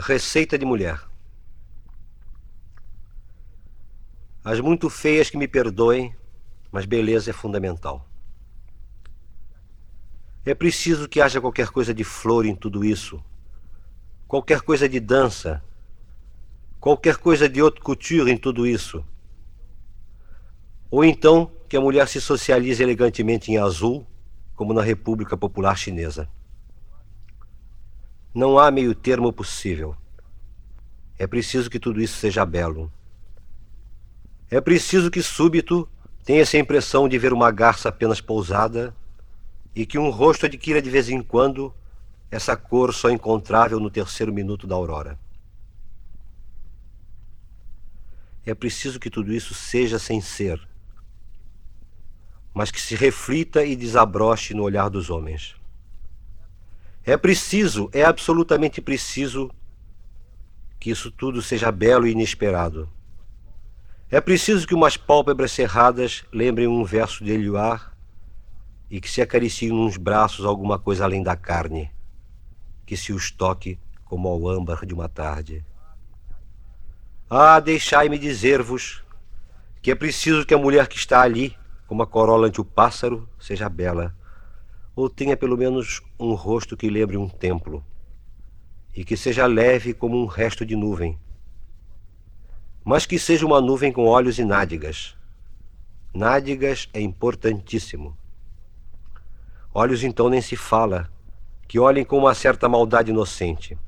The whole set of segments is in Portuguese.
Receita de mulher. As muito feias que me perdoem, mas beleza é fundamental. É preciso que haja qualquer coisa de flor em tudo isso, qualquer coisa de dança, qualquer coisa de haute couture em tudo isso. Ou então que a mulher se socialize elegantemente em azul, como na República Popular Chinesa. Não há meio termo possível. É preciso que tudo isso seja belo. É preciso que súbito tenha essa impressão de ver uma garça apenas pousada e que um rosto adquira de vez em quando essa cor só encontrável no terceiro minuto da aurora. É preciso que tudo isso seja sem ser, mas que se reflita e desabroche no olhar dos homens. É preciso, é absolutamente preciso que isso tudo seja belo e inesperado. É preciso que umas pálpebras cerradas lembrem um verso de Eliuar e que se acariciem nos braços alguma coisa além da carne, que se os toque como ao âmbar de uma tarde. Ah, deixai-me dizer-vos que é preciso que a mulher que está ali, como a corola ante o pássaro, seja bela ou tenha pelo menos um rosto que lembre um templo, e que seja leve como um resto de nuvem, mas que seja uma nuvem com olhos e nádegas. Nádegas é importantíssimo. Olhos então nem se fala, que olhem com uma certa maldade inocente.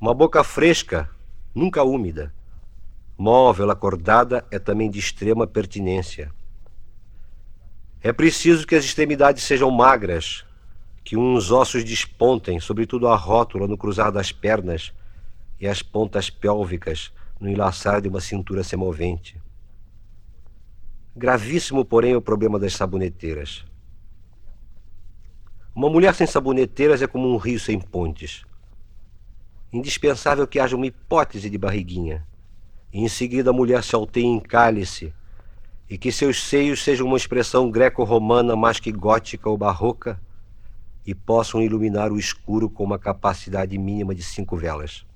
Uma boca fresca, nunca úmida. Móvel, acordada, é também de extrema pertinência. É preciso que as extremidades sejam magras, que uns ossos despontem, sobretudo a rótula no cruzar das pernas e as pontas pélvicas no enlaçar de uma cintura semovente. Gravíssimo, porém, é o problema das saboneteiras. Uma mulher sem saboneteiras é como um rio sem pontes. Indispensável que haja uma hipótese de barriguinha. E em seguida a mulher se alteie em cálice e que seus seios sejam uma expressão greco-romana mais que gótica ou barroca e possam iluminar o escuro com uma capacidade mínima de cinco velas.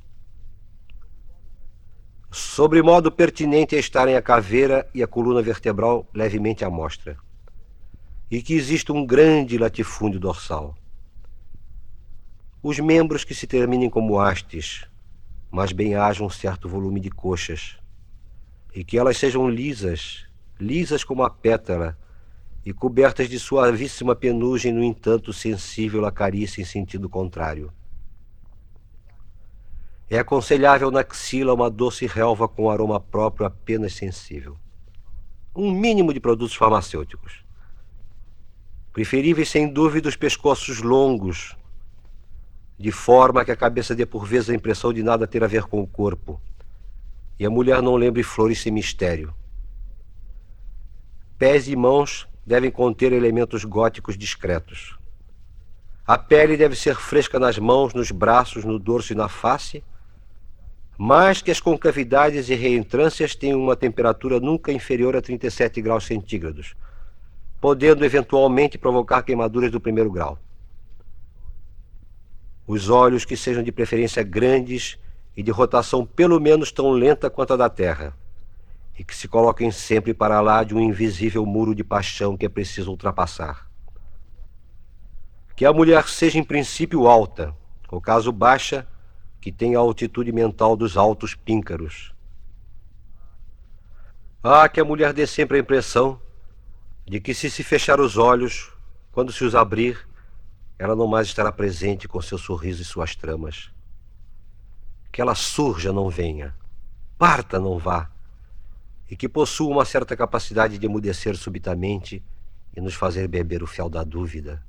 Sobre modo pertinente é estarem a caveira e a coluna vertebral levemente à mostra, e que exista um grande latifúndio dorsal. Os membros que se terminem como hastes, mas bem haja um certo volume de coxas, e que elas sejam lisas lisas como a pétala, e cobertas de suavíssima penugem, no entanto sensível à carícia em sentido contrário. É aconselhável na axila uma doce relva com aroma próprio apenas sensível. Um mínimo de produtos farmacêuticos. Preferíveis, sem dúvida, os pescoços longos, de forma que a cabeça dê por vezes a impressão de nada ter a ver com o corpo, e a mulher não lembre flores sem mistério. Pés e mãos devem conter elementos góticos discretos. A pele deve ser fresca nas mãos, nos braços, no dorso e na face, mas que as concavidades e reentrâncias tenham uma temperatura nunca inferior a 37 graus centígrados, podendo eventualmente provocar queimaduras do primeiro grau. Os olhos que sejam de preferência grandes e de rotação pelo menos tão lenta quanto a da Terra e que se coloquem sempre para lá de um invisível muro de paixão que é preciso ultrapassar. Que a mulher seja em princípio alta, ou caso baixa, que tenha a altitude mental dos altos píncaros. Ah, que a mulher dê sempre a impressão de que se se fechar os olhos, quando se os abrir, ela não mais estará presente com seu sorriso e suas tramas. Que ela surja, não venha. Parta, não vá e que possua uma certa capacidade de emudecer subitamente e nos fazer beber o fel da dúvida.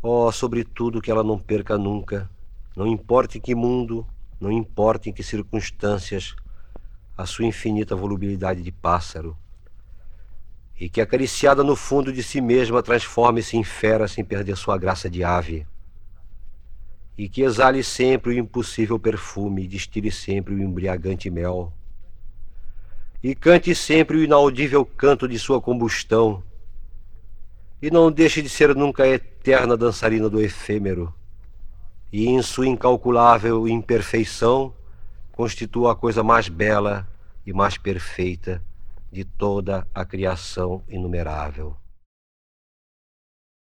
Oh, sobretudo que ela não perca nunca, não importa em que mundo, não importa em que circunstâncias, a sua infinita volubilidade de pássaro, e que acariciada no fundo de si mesma transforme-se em fera sem perder sua graça de ave, e que exale sempre o impossível perfume e destile sempre o embriagante mel, e cante sempre o inaudível canto de sua combustão. E não deixe de ser nunca a eterna dançarina do efêmero. E em sua incalculável imperfeição, constitua a coisa mais bela e mais perfeita de toda a criação inumerável.